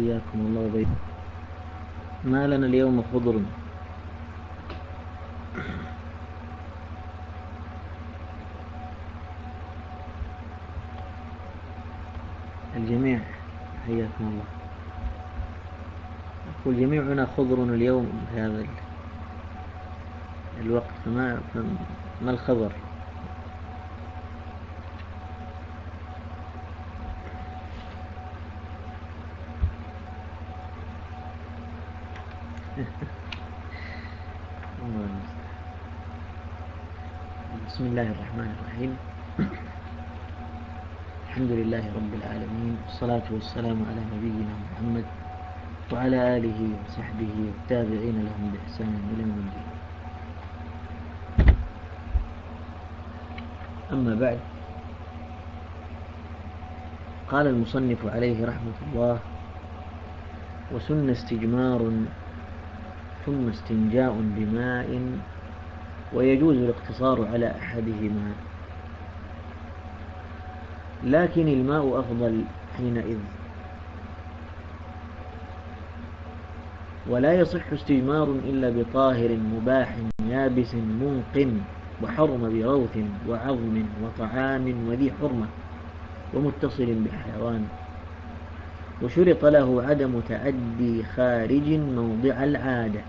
حياكم الله وبيت ما لنا اليوم خضر. الجميع حياكم الله. أقول جميعنا خضر اليوم في هذا الوقت. فما, ما الخبر؟ الرحيم. الحمد لله رب العالمين والصلاة والسلام على نبينا محمد وعلى آله وصحبه والتابعين لهم بإحسان إلى يوم الدين. أما بعد قال المصنف عليه رحمة الله وسن استجمار ثم استنجاء بماء ويجوز الاقتصار على أحدهما لكن الماء أفضل حينئذ. ولا يصح استجمار إلا بطاهر مباح يابس منق وحرم بروث وعظم وطعام وذي حرمة ومتصل بحيوان. وشرط له عدم تعدي خارج موضع العادة.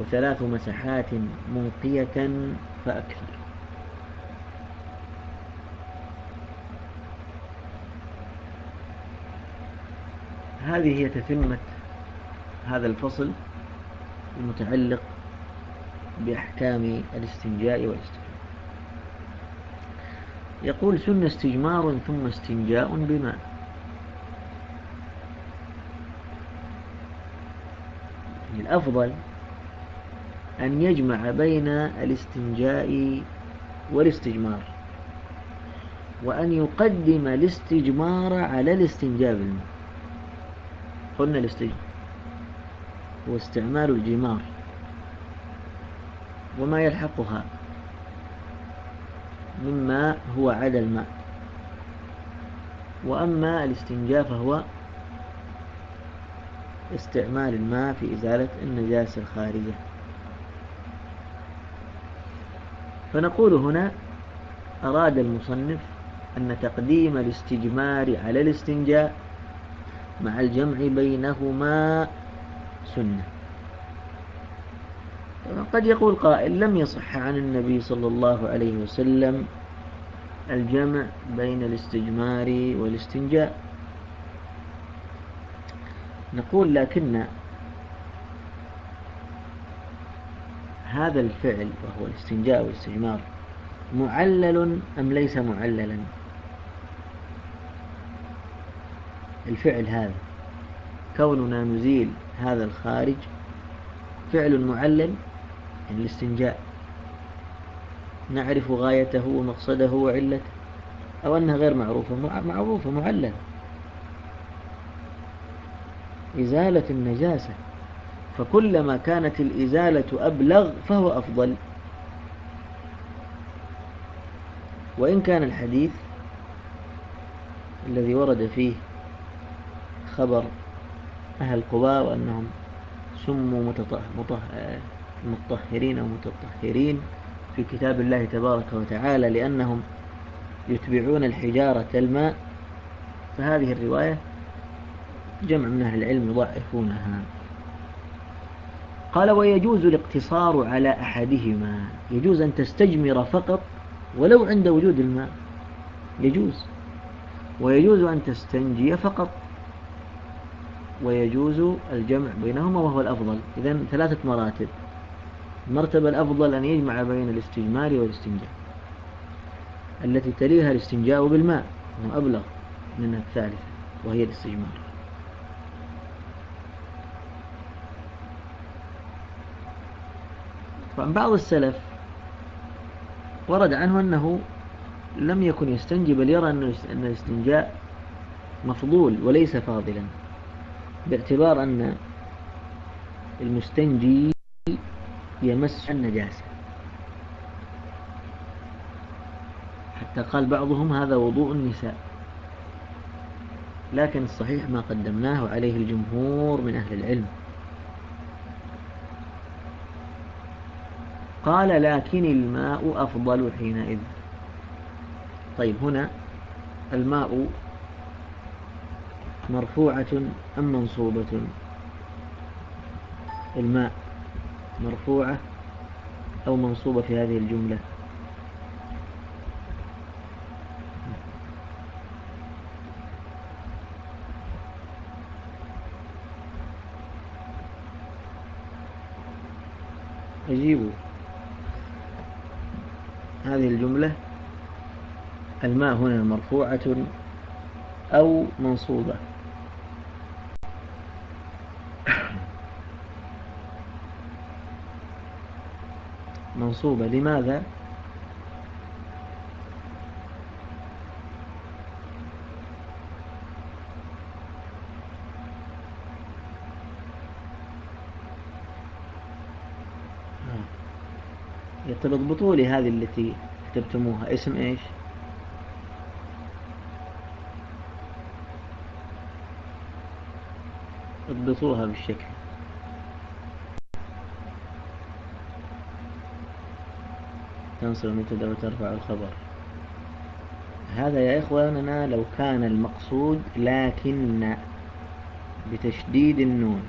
وثلاث مسحات منقية فأكثر. هذه هي تتمة هذا الفصل المتعلق بأحكام الاستنجاء والاستنجاء يقول سن استجمار ثم استنجاء بماء الأفضل أن يجمع بين الاستنجاء والاستجمار وأن يقدم الاستجمار على الاستنجاء بالماء. قلنا الاستجمار هو استعمال الجمار وما يلحقها مما هو عدا الماء. وأما الاستنجاء فهو استعمال الماء في إزالة النجاسة الخارجة فنقول هنا أراد المصنف أن تقديم الاستجمار على الاستنجاء مع الجمع بينهما سنة. قد يقول قائل لم يصح عن النبي صلى الله عليه وسلم الجمع بين الاستجمار والاستنجاء. نقول لكن هذا الفعل وهو الاستنجاء والاستجمار معلل أم ليس معللا؟ الفعل هذا. كوننا نزيل هذا الخارج فعل معلل الاستنجاء نعرف غايته ومقصده وعلته أو أنها غير معروفة معروفة معللة إزالة النجاسة. فكلما كانت الإزالة أبلغ فهو أفضل. وإن كان الحديث الذي ورد فيه خبر أهل قباء وأنهم سموا مطهرين أو متطهرين في كتاب الله تبارك وتعالى لأنهم يتبعون الحجارة الماء فهذه الرواية جمع من أهل العلم يضعفونها. قال ويجوز الاقتصار على أحدهما. يجوز أن تستجمر فقط ولو عند وجود الماء. يجوز. ويجوز أن تستنجي فقط. ويجوز الجمع بينهما وهو الأفضل. إذا ثلاثة مراتب. المرتبة الأفضل أن يجمع بين الاستجمار والاستنجاء التي تليها الاستنجاء بالماء هو أبلغ من الثالثة وهي الاستجمار. طبعا بعض السلف ورد عنه أنه لم يكن يستنجي بل يرى أن الاستنجاء مفضول وليس فاضلا. باعتبار أن المستنجي يمس النجاسة. حتى قال بعضهم هذا وضوء النساء. لكن الصحيح ما قدمناه عليه الجمهور من أهل العلم. قال لكن الماء أفضل حينئذ. طيب هنا الماء مرفوعة أم منصوبة؟ الماء مرفوعة أو منصوبة في هذه الجملة؟ أجيبوا هذه الجملة. الماء هنا مرفوعة أو منصوبة؟ منصوبة. لماذا؟ تضبطوا لي هذه التي كتبتموها. اسم إيش؟ اضبطوها بالشكل. تنصر المبتدا وترفع الخبر. هذا يا إخواننا لو كان المقصود لكن بتشديد النون.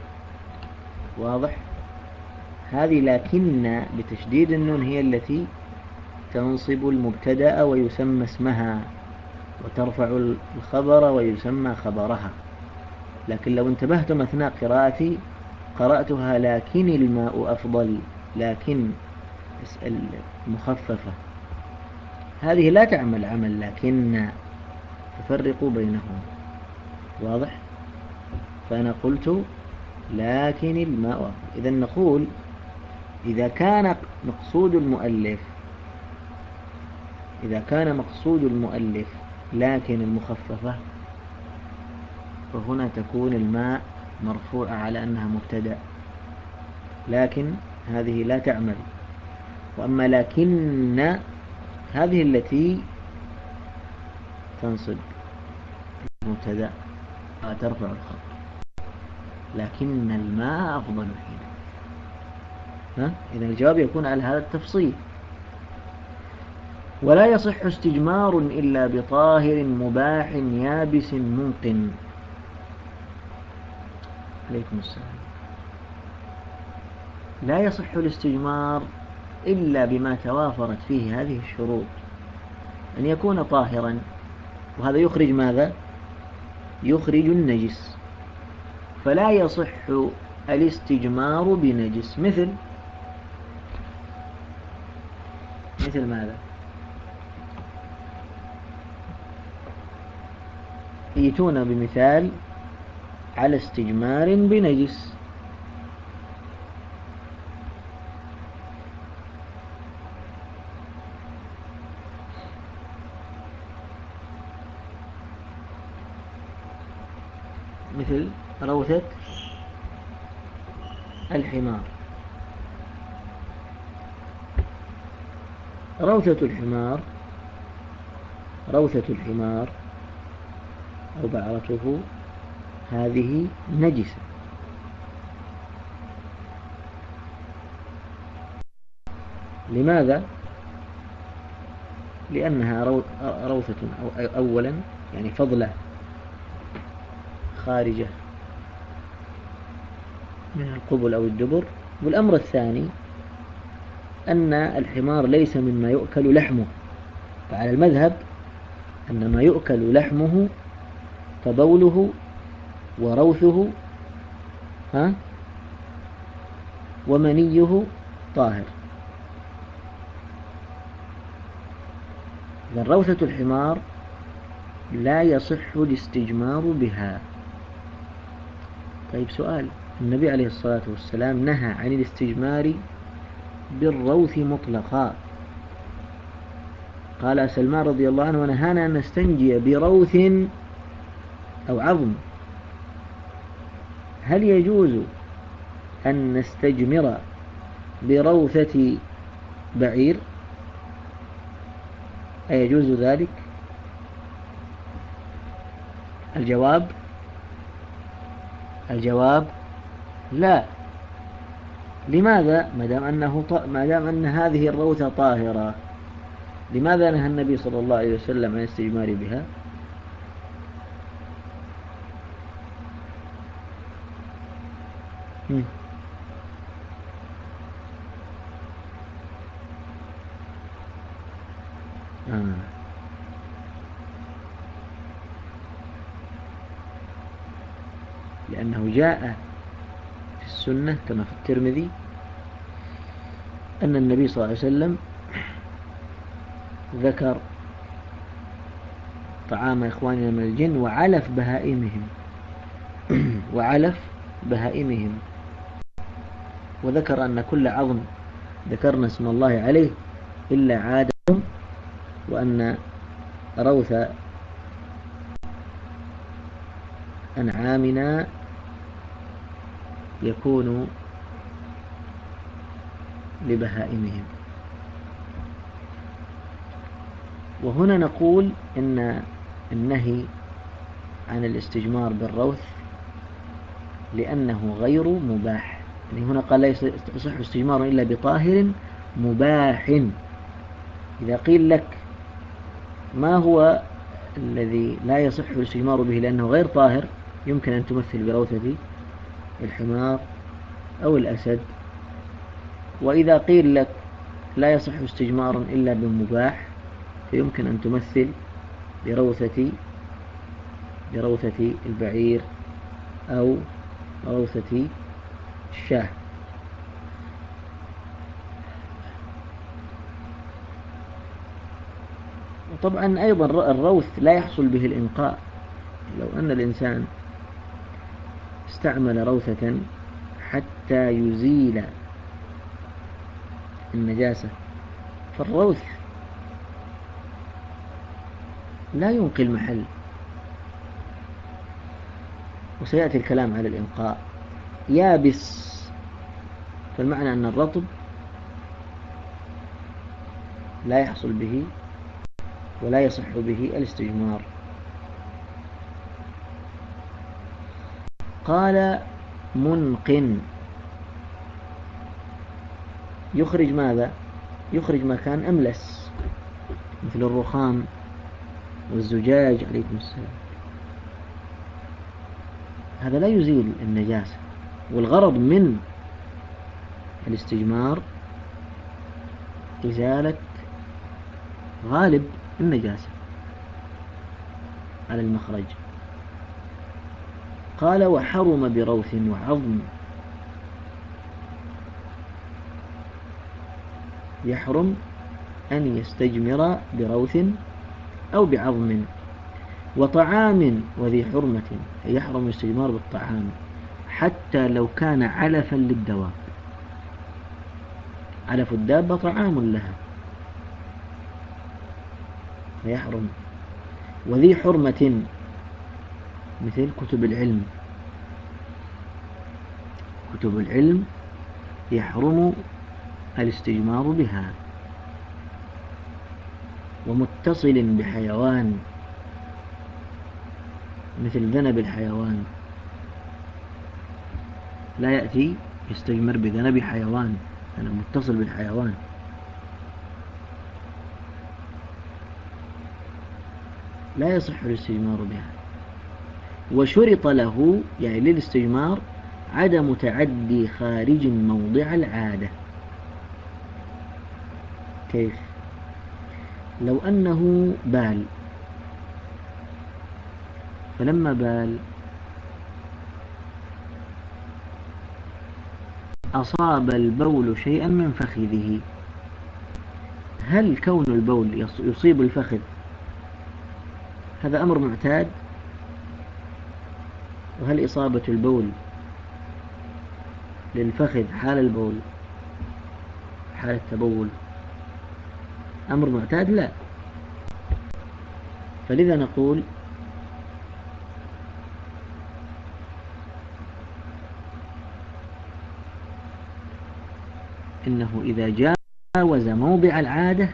واضح؟ هذه لكن بتشديد النون هي التي تنصب المبتدأ ويسمى اسمها وترفع الخبر ويسمى خبرها. لكن لو انتبهتم أثناء قراءتي قرأتها لكن الماء أفضل لكن المخففة. هذه لا تعمل عمل لكن تفرقوا بينهم واضح؟ فأنا قلت لكن الماء. إذا نقول إذا كان مقصود المؤلف إذا كان مقصود المؤلف لكن المخففة فهنا تكون الماء مرفوعة على أنها مبتدأ. لكن هذه لا تعمل. وأما لكن هذه التي تنصب مبتدأ ترفع الخط. لكن الماء أفضل حين. ها؟ إذا الجواب يكون على هذا التفصيل. ولا يصح استجمار إلا بطاهر مباح يابس ممكن عليكم السلام. لا يصح الاستجمار إلا بما توافرت فيه هذه الشروط. أن يكون طاهرا وهذا يخرج ماذا؟ يخرج النجس. فلا يصح الاستجمار بنجس. مثل مثل ماذا؟ يأتون بمثال على استجمار بنجس. مثل روثة الحمار روثة الحمار روثة الحمار أو بعرته هذه نجسة لماذا؟ لأنها روثة أولا يعني فضلة خارجة من القبل أو الدبر. والأمر الثاني أن الحمار ليس مما يؤكل لحمه. فعلى المذهب أن ما يؤكل لحمه فبوله وروثه ها ومنيه طاهر. إذن روثة الحمار لا يصح الاستجمار بها. طيب سؤال. النبي عليه الصلاة والسلام نهى عن الاستجمار بالروث مطلقا. قال سلمان رضي الله عنه ونهانا أن نستنجي بروث أو عظم. هل يجوز أن نستجمر بروثة بعير؟ أيجوز ذلك؟ الجواب الجواب لا. لماذا؟ ما دام أنه ما دام أن هذه الروثة طاهرة لماذا نهى النبي صلى الله عليه وسلم عن الاستجمار بها؟ آه. لأنه جاء في السنة كما في الترمذي أن النبي صلى الله عليه وسلم ذكر طعام إخواننا من الجن وعلف بهائمهم. وعلف بهائمهم. وذكر أن كل عظم ذكرنا اسم الله عليه إلا عادهم وأن روث أنعامنا يكون لبهائمهم. وهنا نقول إن النهي عن الاستجمار بالروث لأنه غير مباح. يعني هنا قال لا يصح استجمار إلا بطاهر مباح. إذا قيل لك ما هو الذي لا يصح الاستجمار به لأنه غير طاهر يمكن أن تمثل بروثة الحمار أو الأسد. وإذا قيل لك لا يصح استجمار إلا بمباح فيمكن أن تمثل بروثة بروثة البعير أو روثة الشاه. وطبعا أيضا الروث لا يحصل به الإنقاء لو أن الإنسان استعمل روثة حتى يزيل النجاسة. فالروث لا ينقي المحل. وسيأتي الكلام على الإنقاء. يابس. فالمعنى أن الرطب لا يحصل به ولا يصح به الاستجمار. قال منق يخرج ماذا؟ يخرج ما كان أملس مثل الرخام والزجاج عليكم السلام. هذا لا يزيل النجاسة والغرض من الاستجمار إزالة غالب النجاسة على المخرج. قال وحرم بروث وعظم. يحرم أن يستجمر بروث أو بعظم. وطعام وذي حرمة يحرم الاستجمار بالطعام حتى لو كان علفا للدواب علف الدابة طعام لها. فيحرم. وذي حرمة مثل كتب العلم. كتب العلم يحرم الاستجمار بها. ومتصل بحيوان مثل ذنب الحيوان. لا يأتي يستجمر بذنب حيوان. أنا متصل بالحيوان. لا يصح الاستجمار بها. وشرط له يعني للاستجمار عدم تعدي خارج موضع العادة. كيف؟ لو أنه بال. فلما بال أصاب البول شيئا من فخذه. هل كون البول يصيب الفخذ؟ هذا أمر معتاد. وهل إصابة البول للفخذ حال البول حال التبول أمر معتاد؟ لا. فلذا نقول إنه إذا جاوز موضع العادة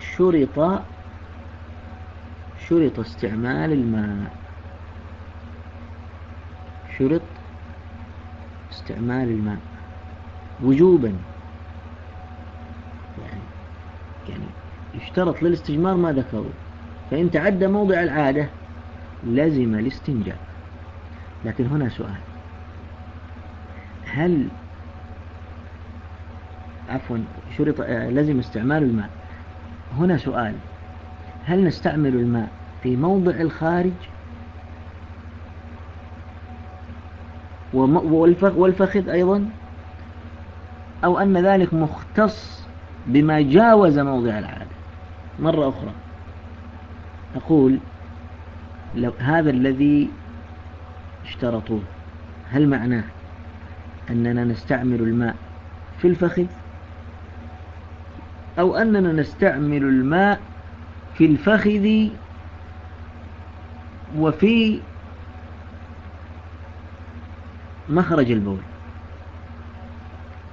شرط شرط استعمال الماء. شرط استعمال الماء وجوبا. يعني يعني يشترط للاستجمار ما ذكروا. فإن تعدى موضع العادة لزم الاستنجاء. لكن هنا سؤال. هل عفوا شرط آه، لزم استعمال الماء. هنا سؤال. هل نستعمل الماء في موضع الخارج والفخذ أيضا. أو أن ذلك مختص بما جاوز موضع العادة. مرة أخرى. أقول لو هذا الذي اشترطوه هل معناه أننا نستعمل الماء في الفخذ؟ أو أننا نستعمل الماء في الفخذ وفي مخرج البول.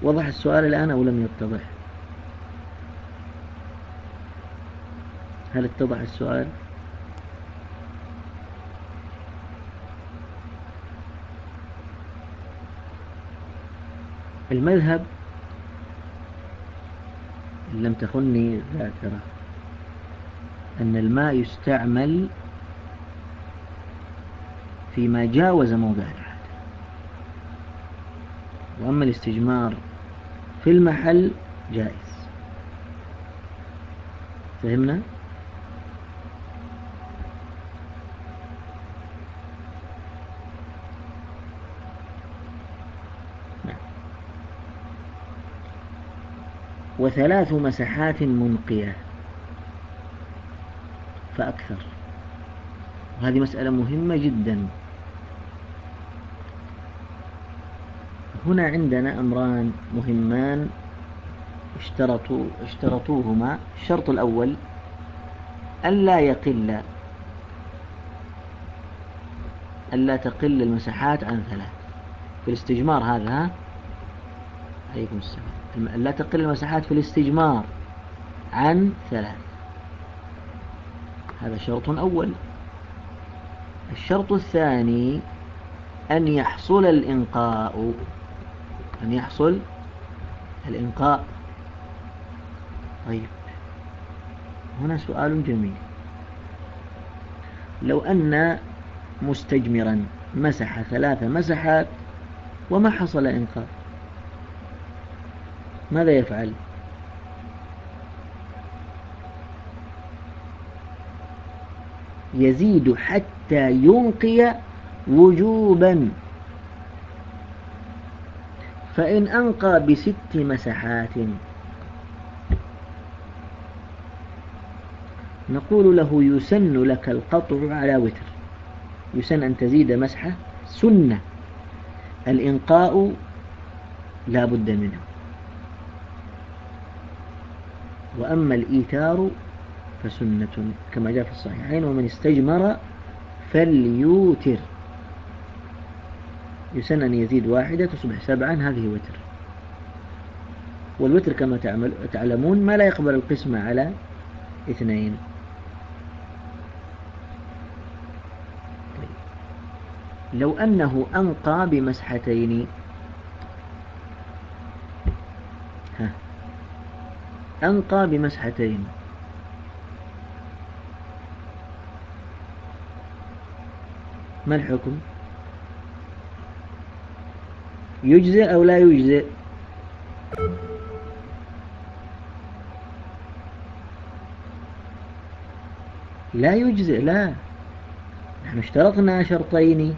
وضح السؤال الآن أو لم يتضح؟ هل اتضح السؤال؟ المذهب إن لم تخني ذاكرة. أن الماء يستعمل فيما جاوز موضع العادة وأما الاستجمار في المحل جائز. فهمنا؟ وثلاث مسحات منقية. فأكثر. وهذه مسألة مهمة جدا. هنا عندنا أمران مهمان اشترطوا اشترطوهما. الشرط الأول ألا يقل ألا تقل المساحات عن ثلاث. في الاستجمار هذا عليكم السلام. لا تقل المساحات في الاستجمار عن ثلاث. هذا شرط أول. الشرط الثاني أن يحصل الإنقاء. أن يحصل الإنقاء طيب. هنا سؤال جميل. لو أن مستجمرا مسح ثلاث مسحات وما حصل إنقاء ماذا يفعل؟ يزيد حتى ينقي وجوبا. فإن أنقى بست مسحات نقول له يسن لك القطع على وتر. يسن أن تزيد مسحة سنة. الإنقاء لا بد منه. وأما الإيثار فسنة كما جاء في الصحيحين ومن استجمر فليوتر. يسن أن يزيد واحدة تصبح سبعا هذه وتر. والوتر كما تعلمون ما لا يقبل القسمة على اثنين. طيب. لو أنه أنقى بمسحتين. ها. أنقى بمسحتين. ما الحكم؟ يجزئ أو لا يجزئ؟ لا يجزئ لا. نحن اشترطنا شرطين.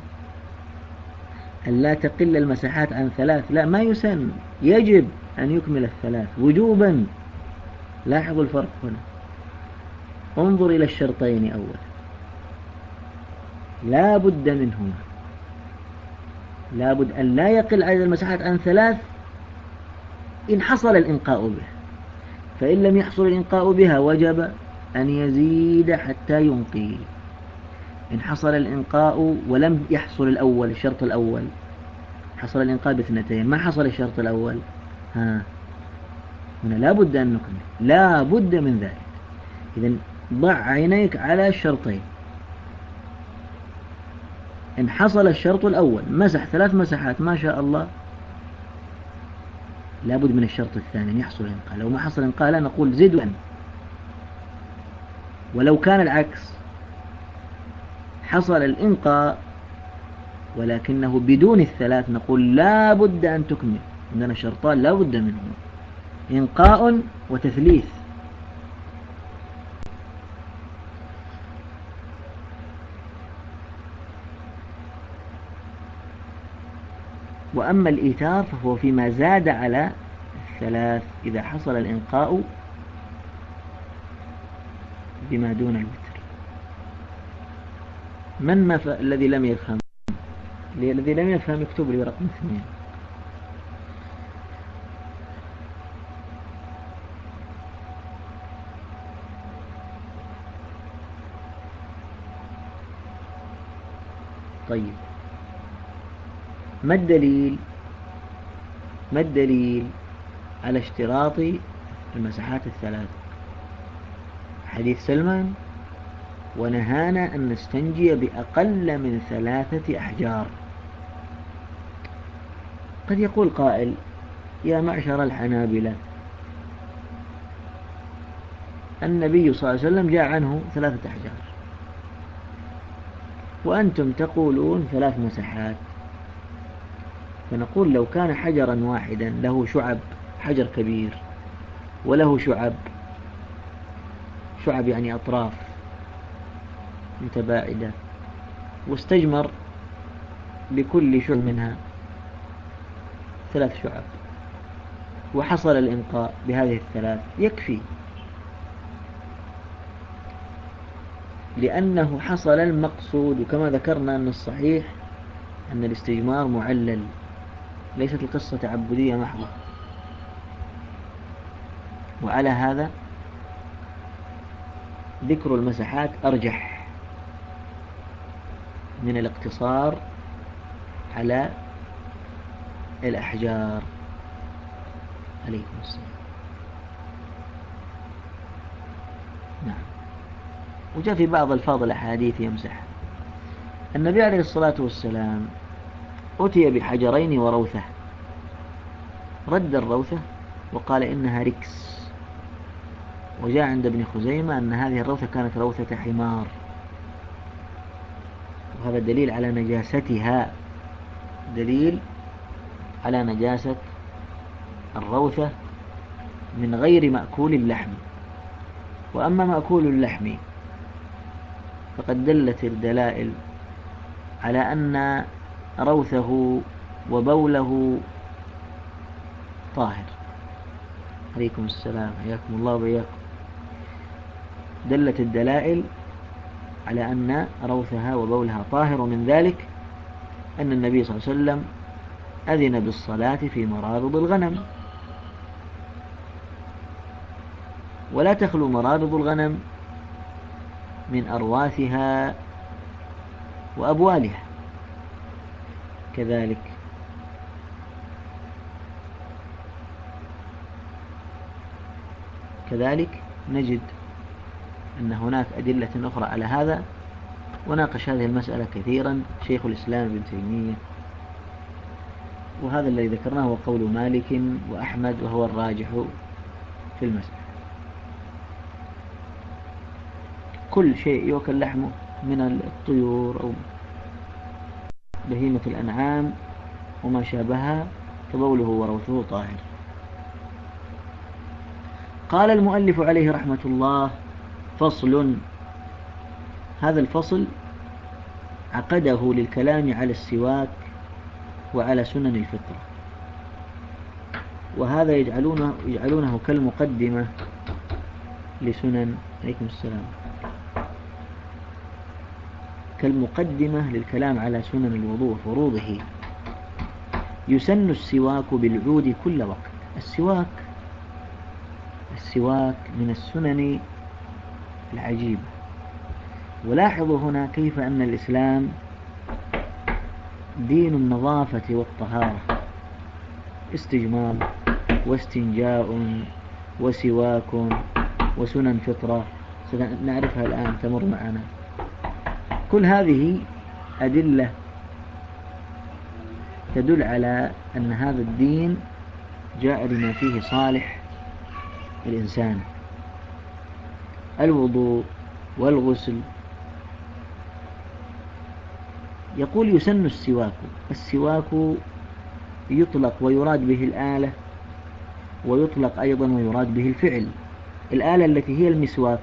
أن لا تقل المساحات عن ثلاث لا ما يسن. يجب أن يكمل الثلاث وجوبا. لاحظوا الفرق هنا. انظر إلى الشرطين أولا. لا بد منهما. لابد أن لا يقل عدد المساحات عن ثلاث إن حصل الإنقاء به. فإن لم يحصل الإنقاء بها وجب أن يزيد حتى ينقي. إن حصل الإنقاء ولم يحصل الأول الشرط الأول. حصل الإنقاء باثنتين ما حصل الشرط الأول؟ ها. هنا لا بد أن نكمل. لا بد من ذلك. إذا ضع عينيك على الشرطين. إن حصل الشرط الأول مسح ثلاث مسحات ما شاء الله لابد من الشرط الثاني أن يحصل إنقاء لو ما حصل إنقاء لا نقول زد وأن ولو كان العكس حصل الإنقاء ولكنه بدون الثلاث نقول لا بد أن تكمل. عندنا شرطان لا بد منهم إنقاء وتثليث. وأما الإيتار فهو فيما زاد على الثلاث إذا حصل الإنقاء بما دون الوتر. من ما ف... الذي لم يفهم؟ الذي لم يفهم يكتب لي رقم اثنين. طيب. ما الدليل؟ ما الدليل على اشتراط المساحات الثلاث حديث سلمان ونهانا أن نستنجي بأقل من ثلاثة أحجار. قد يقول قائل يا معشر الحنابلة النبي صلى الله عليه وسلم جاء عنه ثلاثة أحجار وأنتم تقولون ثلاث مساحات. فنقول لو كان حجرا واحدا له شعب حجر كبير وله شعب شعب يعني أطراف متباعدة واستجمر بكل شعب منها ثلاث شعب وحصل الإنقاء بهذه الثلاث يكفي. لأنه حصل المقصود وكما ذكرنا أن الصحيح أن الاستجمار معلل. ليست القصة تعبدية محضة. وعلى هذا ذكر المساحات أرجح من الاقتصار على الأحجار. عليكم السلام. نعم. وجاء في بعض الفاظ الأحاديث يمسح. النبي عليه الصلاة والسلام أتي بحجرين وروثة. رد الروثة وقال إنها ركس. وجاء عند ابن خزيمة أن هذه الروثة كانت روثة حمار. وهذا دليل على نجاستها. دليل على نجاسة الروثة من غير مأكول اللحم. وأما مأكول اللحم فقد دلت الدلائل على أن روثه وبوله طاهر. عليكم السلام حياكم الله وإياكم. دلت الدلائل على أن روثها وبولها طاهر ومن ذلك أن النبي صلى الله عليه وسلم أذن بالصلاة في مرابض الغنم. ولا تخلو مرابض الغنم من أرواثها وأبوالها. كذلك. كذلك نجد أن هناك أدلة أخرى على هذا وناقش هذه المسألة كثيرا شيخ الإسلام ابن تيمية. وهذا الذي ذكرناه هو قول مالك وأحمد وهو الراجح في المسألة. كل شيء يؤكل لحمه من الطيور أو بهيمة الأنعام وما شابهها فبوله وروثه طاهر. قال المؤلف عليه رحمة الله فصل. هذا الفصل عقده للكلام على السواك وعلى سنن الفطرة. وهذا يجعلونه, يجعلونه كالمقدمة لسنن عليكم السلام. كالمقدمة للكلام على سنن الوضوء وفروضه. يسن السواك بالعود كل وقت. السواك السواك من السنن العجيبة. ولاحظوا هنا كيف أن الإسلام دين النظافة والطهارة. استجمام واستنجاء وسواك وسنن فطرة. سنعرفها الآن تمر معنا. كل هذه أدلة تدل على أن هذا الدين جاء لما فيه صالح الإنسان. الوضوء والغسل. يقول يسن السواك. السواك يطلق ويراد به الآلة ويطلق أيضا ويراد به الفعل. الآلة التي هي المسواك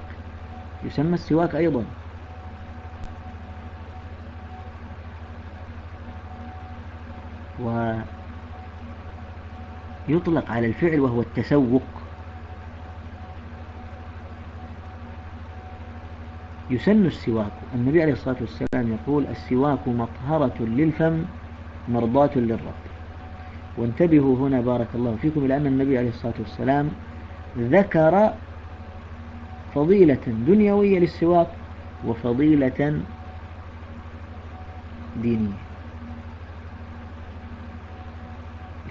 يسمى السواك أيضا. ويطلق على الفعل وهو التسوق. يسن السواك. النبي عليه الصلاة والسلام يقول السواك مطهرة للفم مرضاة للرب. وانتبهوا هنا بارك الله فيكم إلى أن النبي عليه الصلاة والسلام ذكر فضيلة دنيوية للسواك وفضيلة دينية.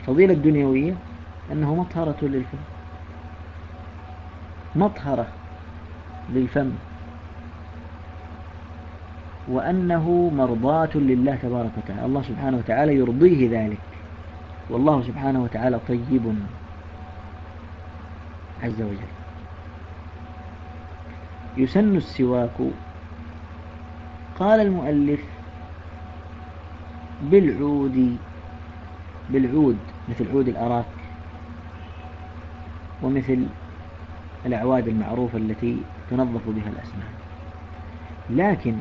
الفضيلة الدنيوية أنه مطهرة للفم. مطهرة للفم. وأنه مرضاة لله تبارك وتعالى. الله سبحانه وتعالى يرضيه ذلك. والله سبحانه وتعالى طيب. عز وجل. يسن السواك. قال المؤلف بالعود. بالعود. مثل عود الأراك ومثل الأعواد المعروفة التي تنظف بها الأسنان. لكن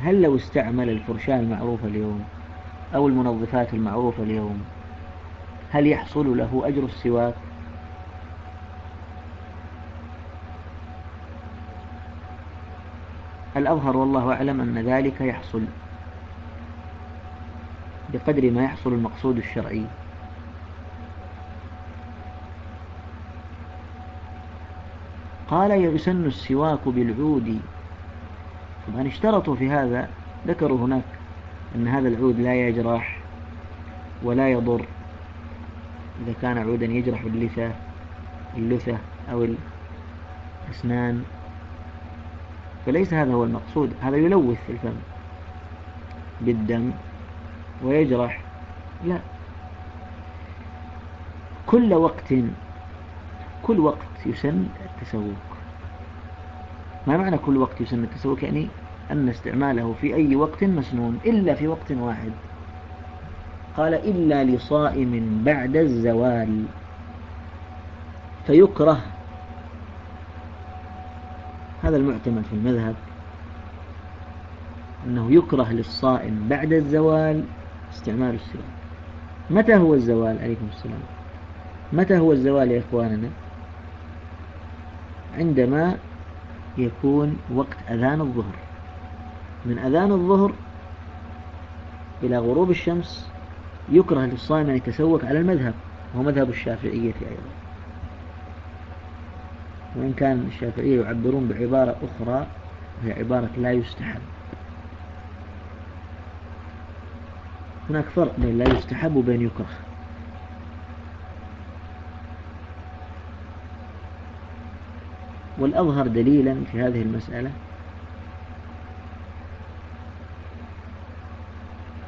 هل لو استعمل الفرشاة المعروفة اليوم أو المنظفات المعروفة اليوم هل يحصل له أجر السواك؟ الأظهر والله أعلم أن ذلك يحصل بقدر ما يحصل المقصود الشرعي. قال يسن السواك بالعود. طبعا اشترطوا في هذا ذكروا هناك أن هذا العود لا يجرح ولا يضر. إذا كان عودا يجرح اللثة اللثة أو الأسنان. فليس هذا هو المقصود هذا يلوث الفم بالدم ويجرح. لا. كل وقت كل وقت يسن التسوق. ما معنى كل وقت يسن التسوق؟ يعني أن استعماله في أي وقت مسنون إلا في وقت واحد. قال إلا لصائم بعد الزوال. فيكره. هذا المعتمد في المذهب. أنه يكره للصائم بعد الزوال استعمال السواك متى هو الزوال؟ عليكم السلام. متى هو الزوال يا إخواننا؟ عندما يكون وقت أذان الظهر. من أذان الظهر إلى غروب الشمس يكره للصائم أن يتسوق على المذهب وهو مذهب الشافعية أيضا. وإن كان الشافعية يعبرون بعبارة أخرى وهي عبارة لا يستحب. هناك فرق بين لا يستحب وبين يكره. والأظهر دليلا في هذه المسألة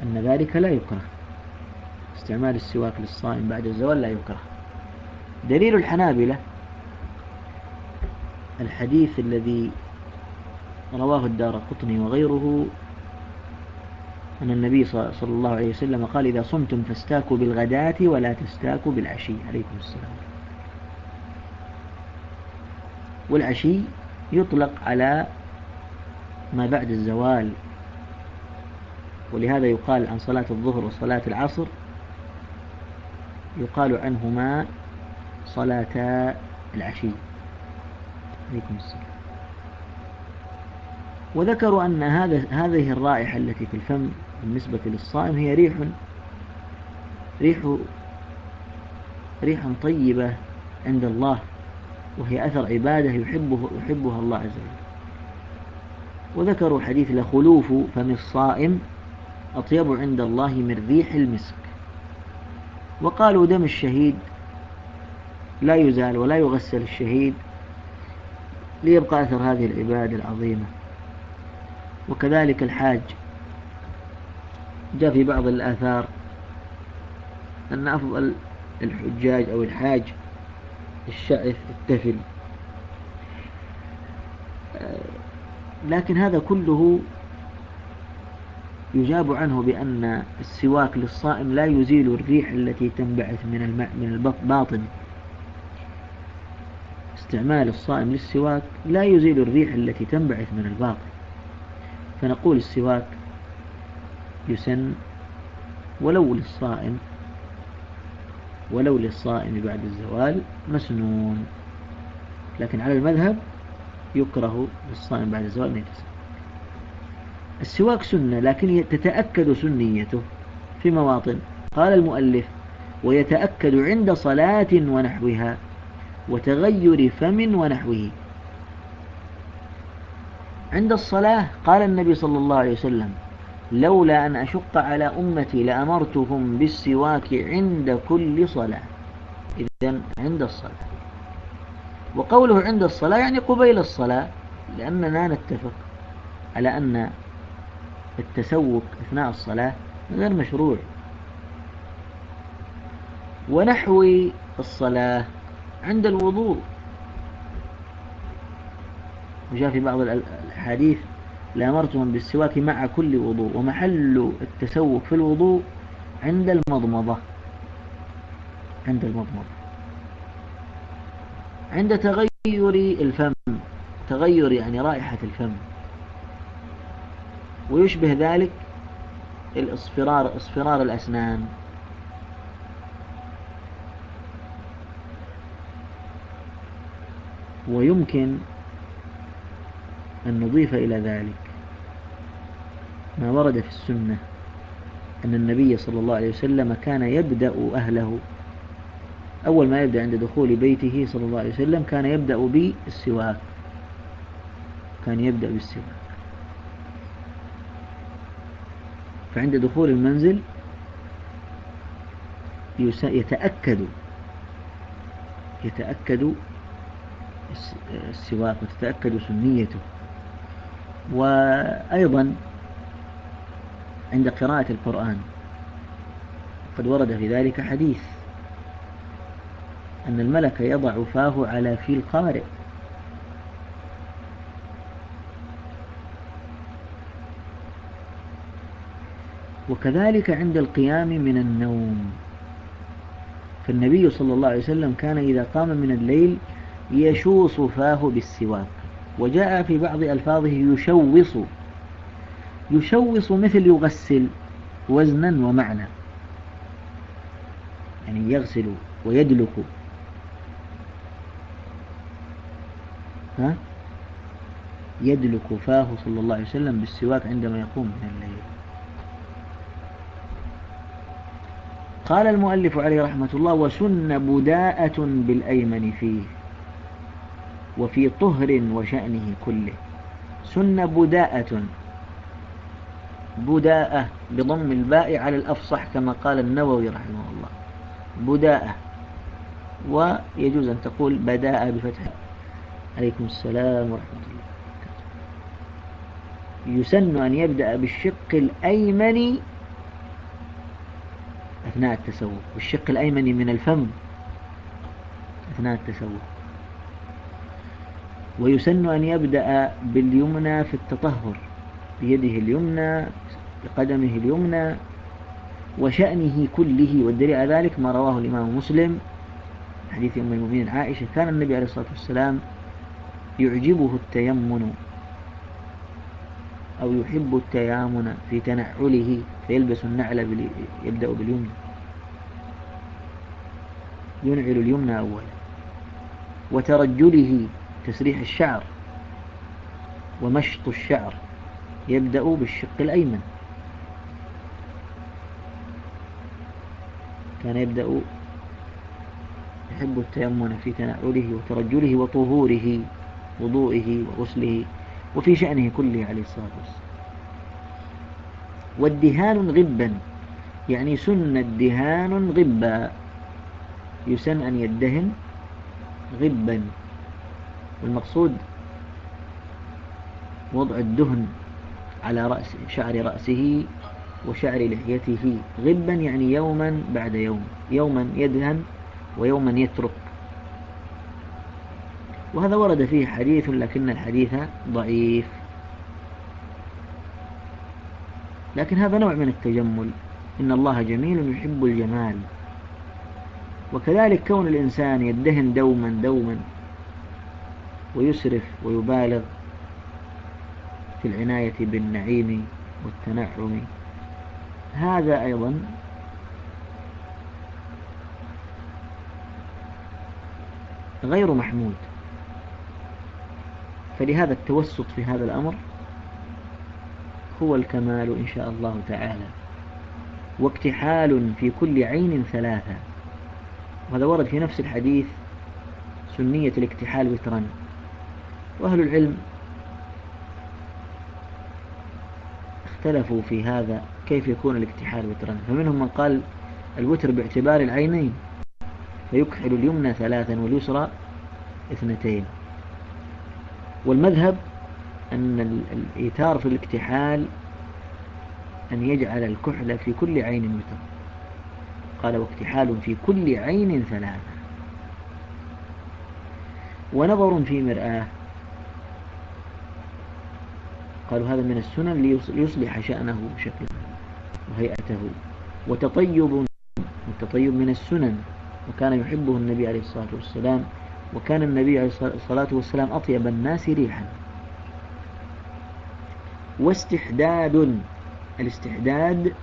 أن ذلك لا يكره. استعمال السواك للصائم بعد الزوال لا يكره. دليل الحنابلة الحديث الذي رواه الدار قطني وغيره أن النبي صلى الله عليه وسلم قال إذا صمتم فاستاكوا بالغداة ولا تستاكوا بالعشي. عليكم السلام. والعشي يطلق على ما بعد الزوال. ولهذا يقال عن صلاة الظهر وصلاة العصر يقال عنهما صلاتا العشي. عليكم السلام. وذكروا أن هذا هذه الرائحة التي في الفم بالنسبة للصائم هي ريح ريح ريح طيبة عند الله. وهي أثر عبادة يحبه يحبها الله عز وجل. وذكروا حديث لخلوف فم الصائم أطيب عند الله من ريح المسك. وقالوا دم الشهيد لا يزال ولا يغسل الشهيد ليبقى أثر هذه العبادة العظيمة. وكذلك الحاج جاء في بعض الآثار أن أفضل الحجاج أو الحاج الشعث التفل. لكن هذا كله يجاب عنه بأن السواك للصائم لا يزيل الريح التي تنبعث من من الباطن استعمال الصائم للسواك لا يزيل الريح التي تنبعث من الباطن. فنقول السواك يسن ولو للصائم ولو للصائم بعد الزوال مسنون. لكن على المذهب يكره للصائم بعد الزوال أن السواك سنة لكن تتأكد سنيته في مواطن. قال المؤلف ويتأكد عند صلاة ونحوها وتغير فم ونحوه. عند الصلاة قال النبي صلى الله عليه وسلم لولا أن أشق على أمتي لأمرتهم بالسواك عند كل صلاة. إذن عند الصلاة. وقوله عند الصلاة يعني قبيل الصلاة لأننا نتفق على أن التسوق أثناء الصلاة غير مشروع. ونحو الصلاة عند الوضوء. وجاء في بعض الحديث لأمرتهم بالسواك مع كل وضوء ومحل التسوق في الوضوء عند المضمضة. عند المضمضة. عند تغير الفم. تغير يعني رائحة الفم. ويشبه ذلك الإصفرار إصفرار الأسنان. ويمكن أن نضيف إلى ذلك ما ورد في السنة أن النبي صلى الله عليه وسلم كان يبدأ أهله. أول ما يبدأ عند دخول بيته صلى الله عليه وسلم كان يبدأ بالسواك. كان يبدأ بالسواك. فعند دخول المنزل يتأكد يتأكد السواك وتتأكد سنيته. وأيضا عند قراءة القرآن قد ورد في ذلك حديث أن الملك يضع فاه على في القارئ. وكذلك عند القيام من النوم. فالنبي صلى الله عليه وسلم كان إذا قام من الليل يشوص فاه بالسواك وجاء في بعض ألفاظه يشوص يشوص مثل يغسل وزنا ومعنى. يعني يغسل ويدلك. ها؟ يدلك فاه صلى الله عليه وسلم بالسواك عندما يقوم من الليل. قال المؤلف عليه رحمة الله وسن بداءة بالأيمن فيه. وفي طهر وشأنه كله. سن بداءة. بداءة بضم الباء على الأفصح كما قال النووي رحمه الله. بداءة. ويجوز أن تقول بداءة بفتح. عليكم السلام ورحمة الله يسن أن يبدأ بالشق الأيمن أثناء التسوق. بالشق الأيمن من الفم أثناء التسوق. ويسن أن يبدأ باليمنى في التطهر بيده اليمنى بقدمه اليمنى وشأنه كله. والدليل على ذلك ما رواه الإمام مسلم حديث أم المؤمنين عائشة كان النبي عليه الصلاة والسلام يعجبه التيمن أو يحب التيامن في تنعله فيلبس النعل يبدأ باليمنى. ينعل اليمنى أولا. وترجله تسريح الشعر ومشط الشعر يبدأ بالشق الأيمن. كان يبدأ يحب التيمن في تنعله وترجله وطهوره وضوئه وغسله وفي شأنه كله عليه الصلاة والسلام. والدهان غبا يعني سن الدهان غبا. يسن أن يدهن غبا. والمقصود وضع الدهن على رأس شعر رأسه وشعر لحيته غبا يعني يوما بعد يوم يوما يدهن ويوما يترك. وهذا ورد فيه حديث لكن الحديث ضعيف. لكن هذا نوع من التجمل. إن الله جميل يحب الجمال. وكذلك كون الإنسان يدهن دوما دوما ويسرف ويبالغ في العناية بالنعيم والتنعم. هذا أيضا غير محمود. فلهذا التوسط في هذا الأمر هو الكمال إن شاء الله تعالى. واكتحال في كل عين ثلاثة. وهذا ورد في نفس الحديث سنية الاكتحال وترا. وأهل العلم اختلفوا في هذا كيف يكون الاكتحال وترا. فمنهم من قال الوتر باعتبار العينين فيكحل اليمنى ثلاثا واليسرى اثنتين. والمذهب أن الإيتار في الاكتحال أن يجعل الكحل في كل عين وتر. قال واكتحال في كل عين ثلاثة. ونظر في مرآة قالوا هذا من السنن ليصلح شأنه شكله وهيئته. وتطيب التطيب من السنن وكان يحبه النبي عليه الصلاة والسلام وكان النبي عليه الصلاة والسلام أطيب الناس ريحا. واستحداد الاستحداد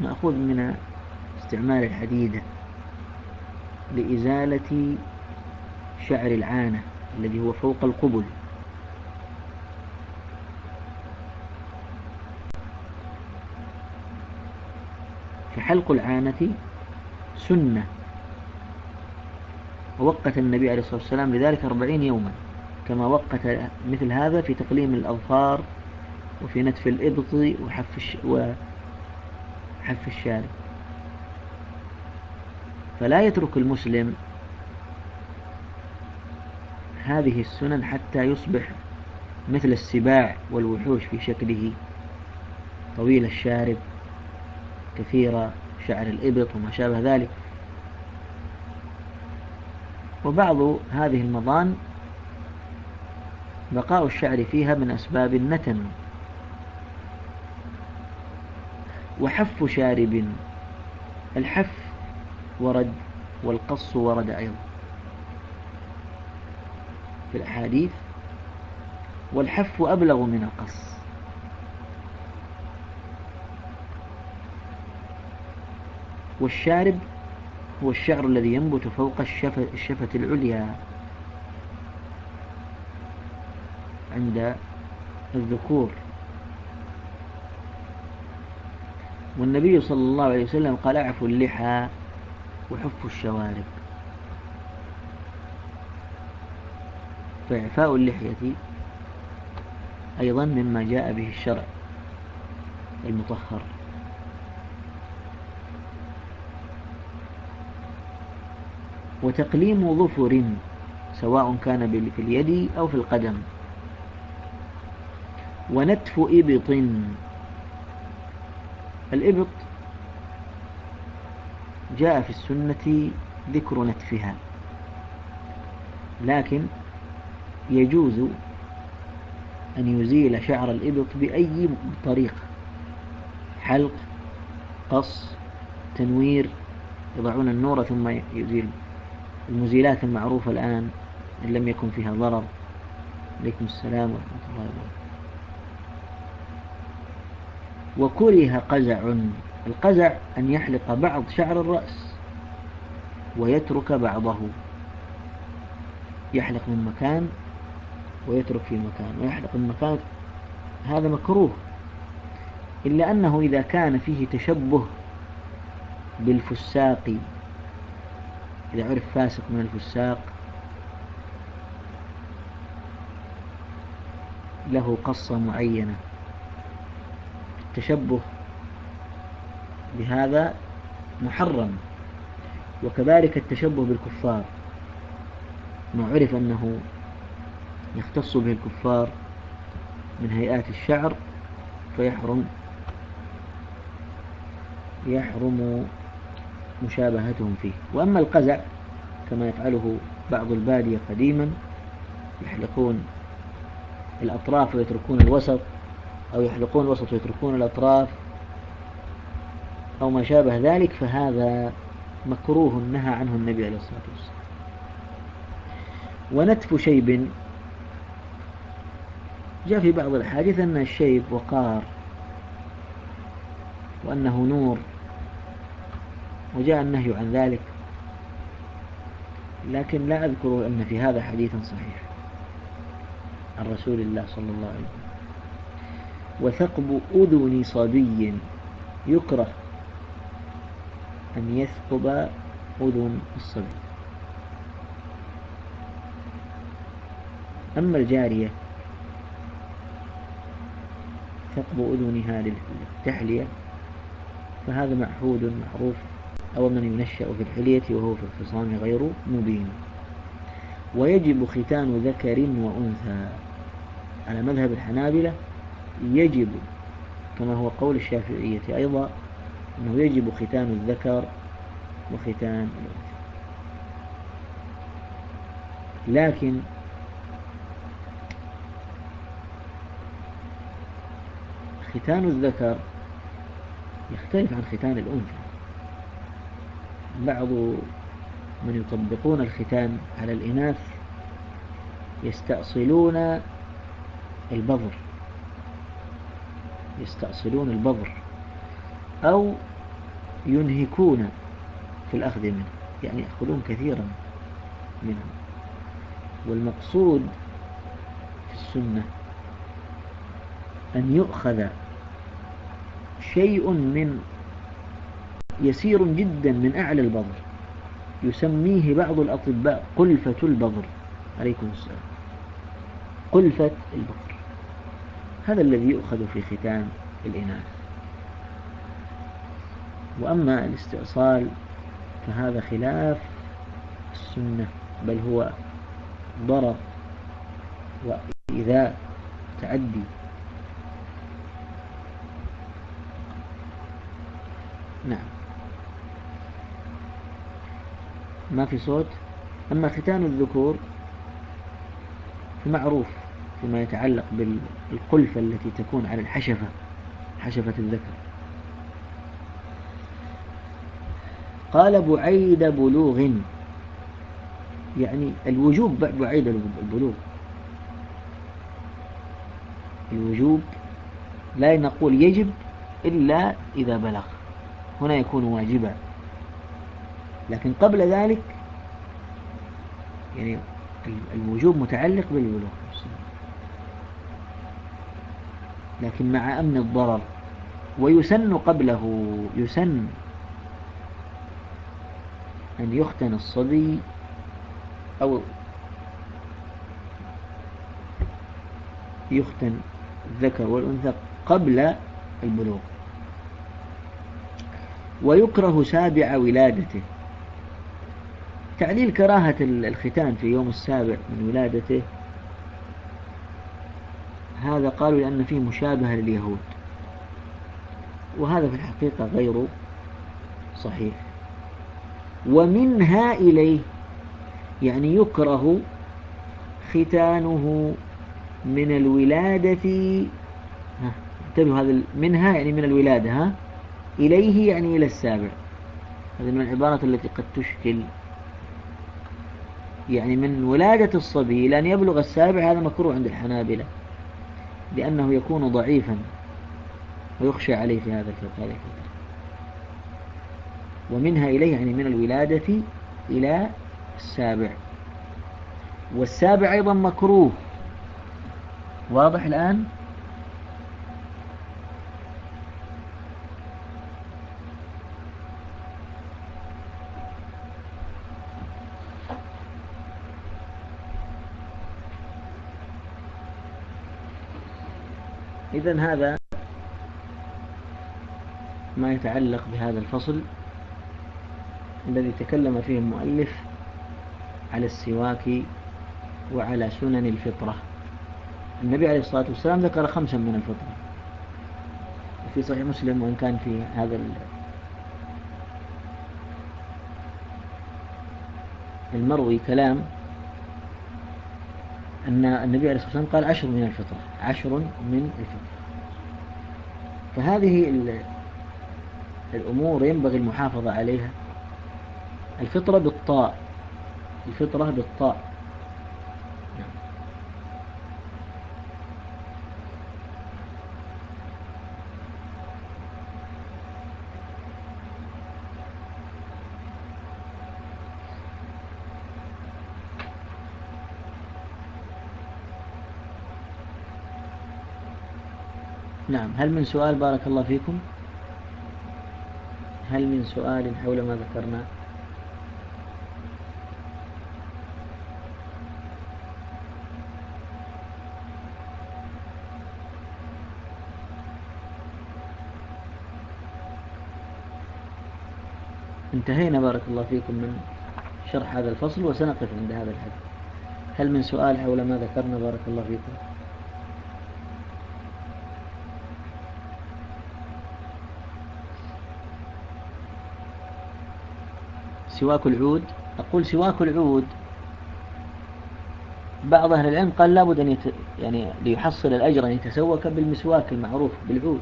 مأخوذ من استعمال الحديدة لإزالة شعر العانة الذي هو فوق القبل. فحلق العانة سنة. ووقت النبي عليه الصلاة والسلام لذلك أربعين يوما. كما وقت مثل هذا في تقليم الأظفار وفي نتف الإبط وحف, الش... وحف الشارب. فلا يترك المسلم هذه السنن حتى يصبح مثل السباع والوحوش في شكله. طويل الشارب كثير شعر الإبط وما شابه ذلك. وبعض هذه المضان بقاء الشعر فيها من أسباب النتن. وحف شارب الحف ورد والقص ورد أيضا. في الأحاديث والحف أبلغ من القص. والشارب هو الشعر الذي ينبت فوق الشفة, الشفة العليا عند الذكور. والنبي صلى الله عليه وسلم قال اعفوا اللحى وحفوا الشوارب. فإعفاء اللحية أيضا مما جاء به الشرع المطهر. وتقليم ظفر سواء كان في اليد أو في القدم. ونتف إبط. الإبط جاء في السنة ذكر نتفها. لكن يجوز أن يزيل شعر الإبط بأي طريقة حلق قص تنوير يضعون النور ثم يزيل. المزيلات المعروفة الآن إن لم يكن فيها ضرر. عليكم السلام ورحمة الله وبركاته. وكره قزع. القزع أن يحلق بعض شعر الرأس ويترك بعضه. يحلق من مكان ويترك في مكان ويحلق من مكان. هذا مكروه. إلا أنه إذا كان فيه تشبه بالفساق إذا عرف فاسق من الفساق له قصة معينة. التشبه بهذا محرم وكذلك التشبه بالكفار. ما عرف أنه يختص به الكفار من هيئات الشعر فيحرم يحرم مشابهتهم فيه. وأما القزع كما يفعله بعض البادية قديما يحلقون الأطراف ويتركون الوسط أو يحلقون الوسط ويتركون الأطراف أو ما شابه ذلك فهذا مكروه نهى عنه النبي عليه الصلاة والسلام. ونتف شيب جاء في بعض الحديث أن الشيب وقار وأنه نور. وجاء النهي عن ذلك. لكن لا أذكر أن في هذا حديث صحيح. عن رسول الله صلى الله عليه وسلم. وثقب أذن صبي يكره أن يثقب أذن الصبي. أما الجارية ثقب أذنها للتحلية فهذا معهود معروف. أو من ينشأ في الحلية وهو في الخصام غير مبين. ويجب ختان ذكر وأنثى. على مذهب الحنابلة يجب كما هو قول الشافعية أيضا أنه يجب ختان الذكر وختان الأنثى. لكن ختان الذكر يختلف عن ختان الأنثى. بعض من يطبقون الختان على الإناث يستأصلون البذر يستأصلون البذر أو ينهكون في الأخذ منه يعني يأخذون كثيرا منه والمقصود في السنة أن يؤخذ شيء من يسير جدا من أعلى البظر يسميه بعض الأطباء قلفة البظر عليكم السلام. قلفة البظر هذا الذي يؤخذ في ختان الإناث. وأما الاستئصال فهذا خلاف السنة بل هو ضرر وإذا تعدي نعم. ما في صوت. أما ختان الذكور فمعروف فيما يتعلق بالقلفة التي تكون على الحشفة حشفة الذكر. قال بعيد بلوغ. يعني الوجوب بعيد البلوغ. الوجوب لا نقول يجب إلا إذا بلغ. هنا يكون واجبا. لكن قبل ذلك يعني الوجوب متعلق بالبلوغ. لكن مع أمن الضرر ويسن قبله يسن أن يختن الصبي أو يختن الذكر والأنثى قبل البلوغ. ويكره سابع ولادته. تعليل كراهة الختان في يوم السابع من ولادته. هذا قالوا لأن فيه مشابهة لليهود. وهذا في الحقيقة غير صحيح. ومنها إليه يعني يكره ختانه من الولادة. انتبهوا هذا منها يعني من الولادة ها؟ إليه يعني إلى السابع. هذه من العبارات التي قد تشكل يعني من ولادة الصبي إلى أن يبلغ السابع هذا مكروه عند الحنابلة لأنه يكون ضعيفا ويخشى عليه في هذا الفترة ومنها إليه يعني من الولادة إلى السابع. والسابع أيضا مكروه. واضح الآن؟ إذا هذا ما يتعلق بهذا الفصل الذي تكلم فيه المؤلف على السواك وعلى سنن الفطرة. النبي عليه الصلاة والسلام ذكر خمسا من الفطرة. في صحيح مسلم وإن كان في هذا المروي كلام أن النبي عليه الصلاة والسلام قال عشر من الفطرة عشر من الفطرة فهذه الأمور ينبغي المحافظة عليها. الفطرة بالطاء الفطرة بالطاء. نعم. هل من سؤال بارك الله فيكم؟ هل من سؤال حول ما ذكرنا؟ انتهينا بارك الله فيكم من شرح هذا الفصل وسنقف عند هذا الحد هل من سؤال حول ما ذكرنا بارك الله فيكم؟ سواك العود؟ أقول سواك العود. بعض أهل العلم قال لابد أن يت... يعني ليحصل الأجر أن يتسوك بالمسواك المعروف بالعود.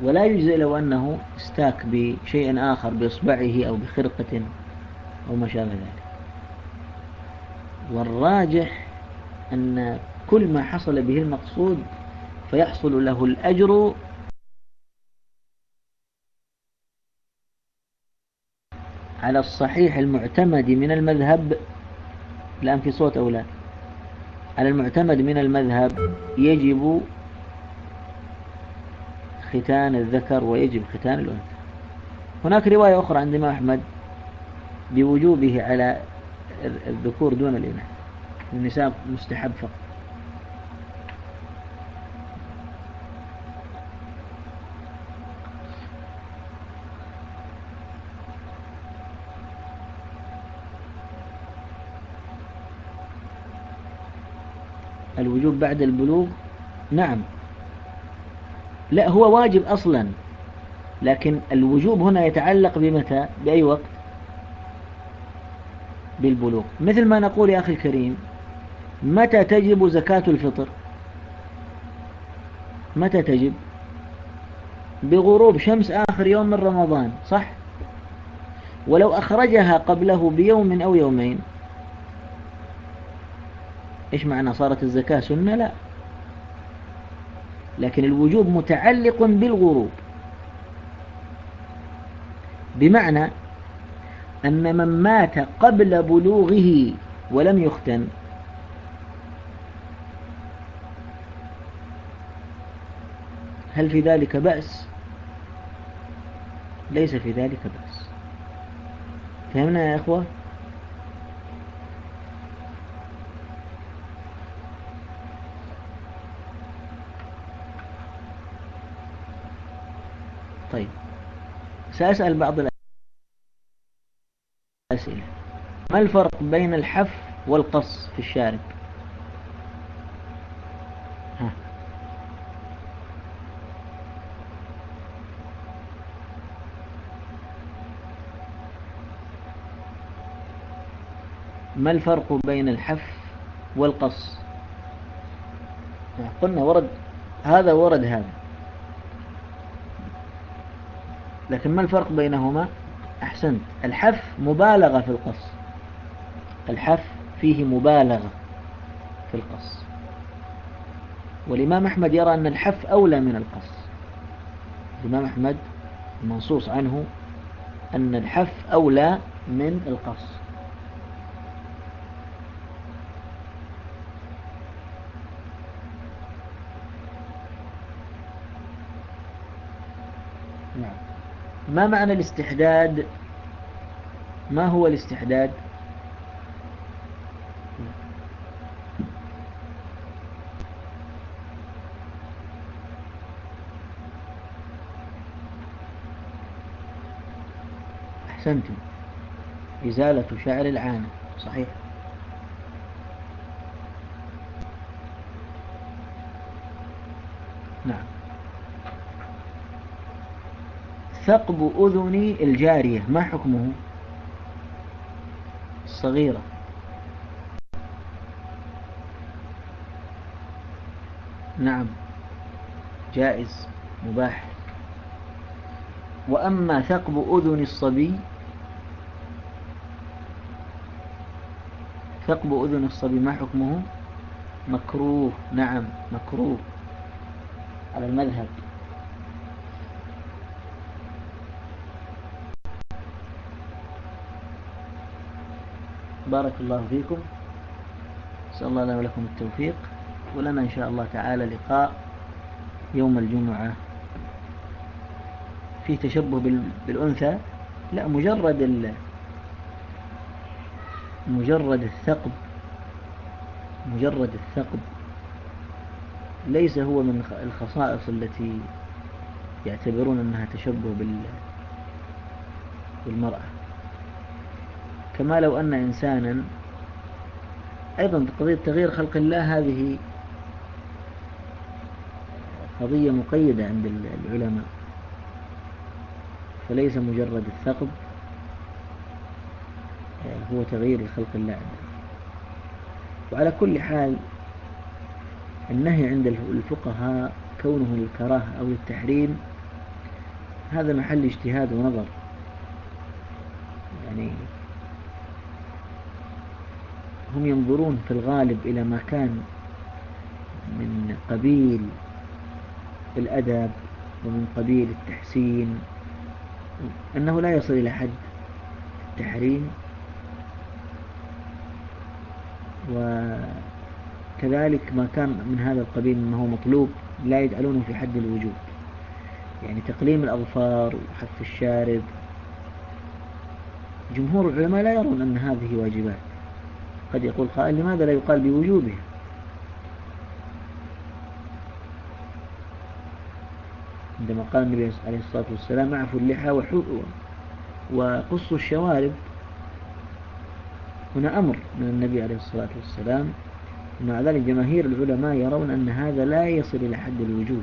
ولا يجزي لو أنه استاك بشيء آخر بإصبعه أو بخرقة أو ما شابه ذلك. والراجح أن كل ما حصل به المقصود فيحصل له الأجر على الصحيح المعتمد من المذهب الآن في صوت أولاد على المعتمد من المذهب يجب ختان الذكر ويجب ختان الأنثى. هناك رواية أخرى عند الإمام أحمد بوجوبه على الذكور دون الإناث. النساء مستحب فقط. الوجوب بعد البلوغ؟ نعم. لا هو واجب أصلا لكن الوجوب هنا يتعلق بمتى؟ بأي وقت؟ بالبلوغ. مثل ما نقول يا أخي الكريم متى تجب زكاة الفطر؟ متى تجب؟ بغروب شمس آخر يوم من رمضان صح؟ ولو أخرجها قبله بيوم أو يومين إيش معنى صارت الزكاة سنة؟ لا. لكن الوجوب متعلق بالغروب. بمعنى أن من مات قبل بلوغه ولم يختن هل في ذلك بأس؟ ليس في ذلك بأس. فهمنا يا أخوة؟ طيب. سأسأل بعض الأسئلة. ما الفرق بين الحف والقص في الشارب؟ ها. ما الفرق بين الحف والقص؟ قلنا ورد هذا ورد هذا. لكن ما الفرق بينهما؟ أحسنت. الحف مبالغة في القص. الحف فيه مبالغة في القص. والإمام أحمد يرى أن الحف أولى من القص. الإمام أحمد المنصوص عنه أن الحف أولى من القص. ما معنى الاستحداد؟ ما هو الاستحداد؟ أحسنتم. إزالة شعر العانة صحيح نعم ثقب أذن الجارية ما حكمه؟ الصغيرة. نعم. جائز. مباح. وأما ثقب أذن الصبي؟ ثقب أذن الصبي ما حكمه؟ مكروه. نعم مكروه. على المذهب. بارك الله فيكم. نسأل الله لنا ولكم التوفيق. ولنا إن شاء الله تعالى لقاء يوم الجمعة. في تشبه بالأنثى. لا مجرد مجرد الثقب. مجرد الثقب. ليس هو من الخصائص التي يعتبرون أنها تشبه بالمرأة. كما لو أن إنسانا أيضا قضية تغيير خلق الله هذه قضية مقيدة عند العلماء. فليس مجرد الثقب آه، هو تغيير خلق الله. وعلى كل حال النهي عند الفقهاء كونه للكراهة أو للتحريم هذا محل اجتهاد ونظر. يعني هم ينظرون في الغالب إلى ما كان من قبيل الأدب ومن قبيل التحسين أنه لا يصل إلى حد التحريم. وكذلك ما كان من هذا القبيل مما هو مطلوب لا يجعلونه في حد الوجوب يعني تقليم الأظفار وحف الشارب. جمهور العلماء لا يرون أن هذه واجبات. قد يقول قائل لماذا لا يقال بوجوبها عندما قال النبي عليه الصلاة والسلام اعفوا اللحى وقصوا الشوارب. هنا أمر من النبي عليه الصلاة والسلام. ومع ذلك جماهير العلماء يرون أن هذا لا يصل إلى حد الوجوب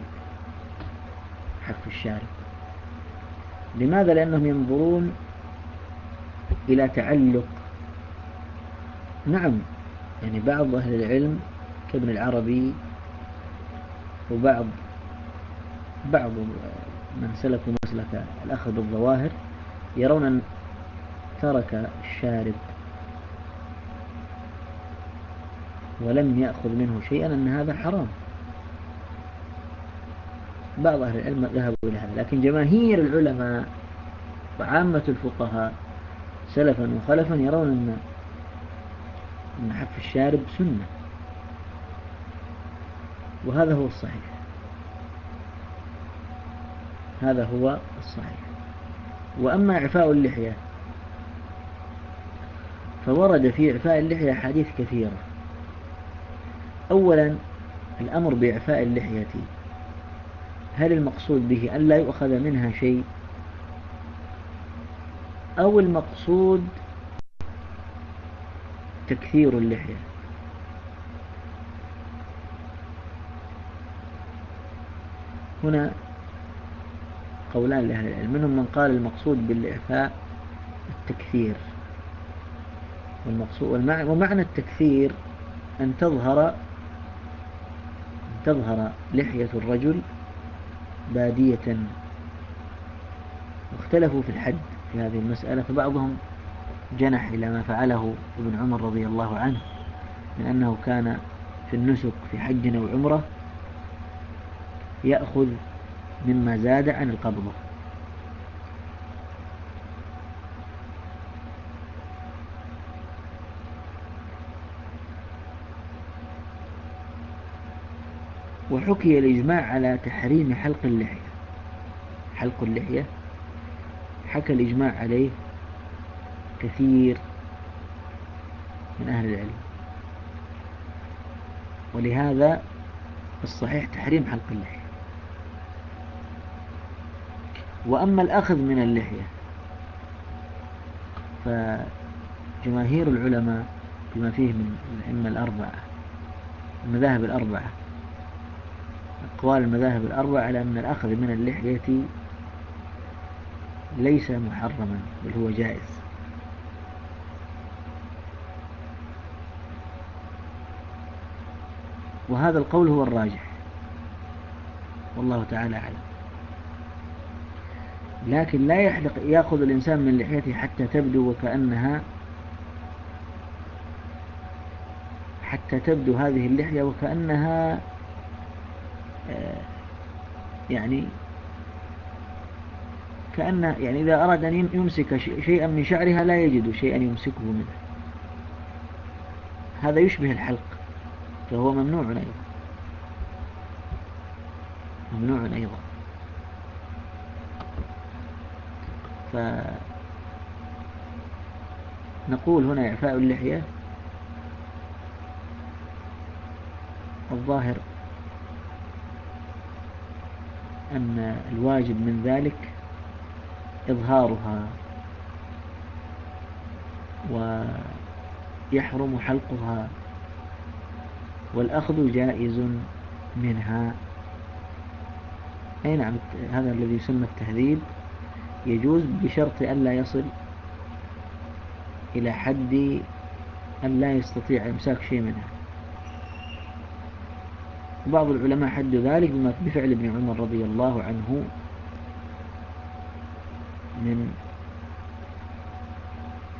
حق الشارب. لماذا؟ لأنهم ينظرون إلى تعلق نعم يعني بعض أهل العلم كابن العربي وبعض بعض من سلكوا مسلك الأخذ بالظواهر يرون أن ترك الشارب ولم يأخذ منه شيئا أن هذا حرام. بعض أهل العلم ذهبوا إلى هذا لكن جماهير العلماء وعامة الفقهاء سلفا وخلفا يرون أن أن حف الشارب سنة. وهذا هو الصحيح. هذا هو الصحيح. وأما إعفاء اللحية فورد في إعفاء اللحية حديث كثيرة. أولا الأمر بإعفاء اللحية. هل المقصود به أن لا يؤخذ منها شيء؟ أو المقصود تكثير اللحية هنا قولان لأهل العلم. منهم من قال المقصود بالإعفاء التكثير. والمقصود ومعنى التكثير أن تظهر أن تظهر لحية الرجل بادية. واختلفوا في الحد في هذه المسألة فبعضهم جنح إلى ما فعله ابن عمر رضي الله عنه من أنه كان في النسك في حج أو عمرة يأخذ مما زاد عن القبضة. وحكي الإجماع على تحريم حلق اللحية. حلق اللحية حكى الإجماع عليه كثير من أهل العلم. ولهذا الصحيح تحريم حلق اللحية. وأما الأخذ من اللحية جماهير العلماء بما فيه من الأئمة الأربعة المذاهب الأربعة أقوال المذاهب الأربعة على أن الأخذ من اللحية ليس محرما بل هو جائز. وهذا القول هو الراجح. والله تعالى أعلم. لكن لا يحلق يأخذ الإنسان من لحيته حتى تبدو وكأنها حتى تبدو هذه اللحية وكأنها آه، يعني كأن يعني إذا أراد أن يمسك شيئا من شعرها لا يجد شيئا يمسكه منه. هذا يشبه الحلق. فهو ممنوع أيضا. ممنوع أيضا. فنقول هنا إعفاء اللحية. الظاهر أن الواجب من ذلك إظهارها ويحرم حلقها والأخذ جائز منها. أي نعم هذا الذي يسمى التهذيب. يجوز بشرط أن لا يصل إلى حد أن لا يستطيع إمساك شيء منها. بعض العلماء حدوا ذلك بما بفعل ابن عمر رضي الله عنه من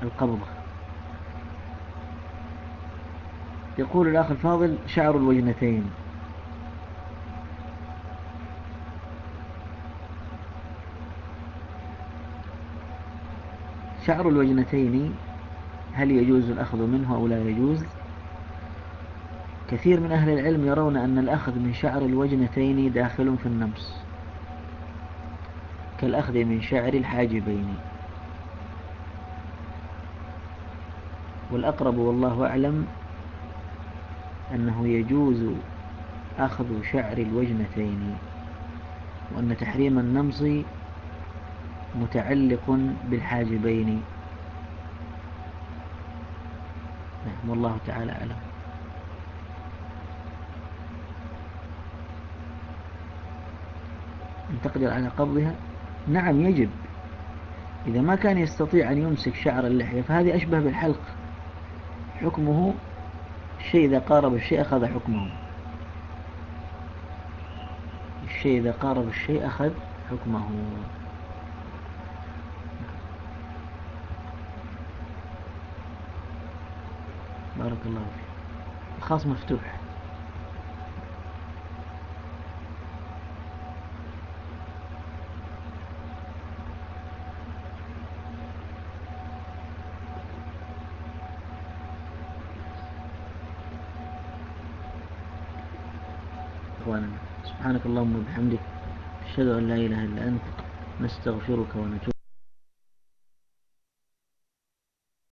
القبضة يقول الأخ الفاضل شعر الوجنتين. شعر الوجنتين هل يجوز الأخذ منه أو لا يجوز؟ كثير من أهل العلم يرون أن الأخذ من شعر الوجنتين داخل في النمس كالأخذ من شعر الحاجبين. والأقرب والله أعلم أنه يجوز أخذ شعر الوجنتين وأن تحريم النمص متعلق بالحاجبين. نعم والله تعالى أعلم. أن تقدر على قبضها؟ نعم يجب. إذا ما كان يستطيع أن يمسك شعر اللحية فهذه أشبه بالحلق. حكمه الشيء إذا قارب الشيء أخذ حكمه. الشيء إذا قارب الشيء أخذ حكمه. بارك الله فيك. الخاص مفتوح إخواننا سبحانك اللهم وبحمدك أشهد أن لا إله إلا أنت نستغفرك ونتوب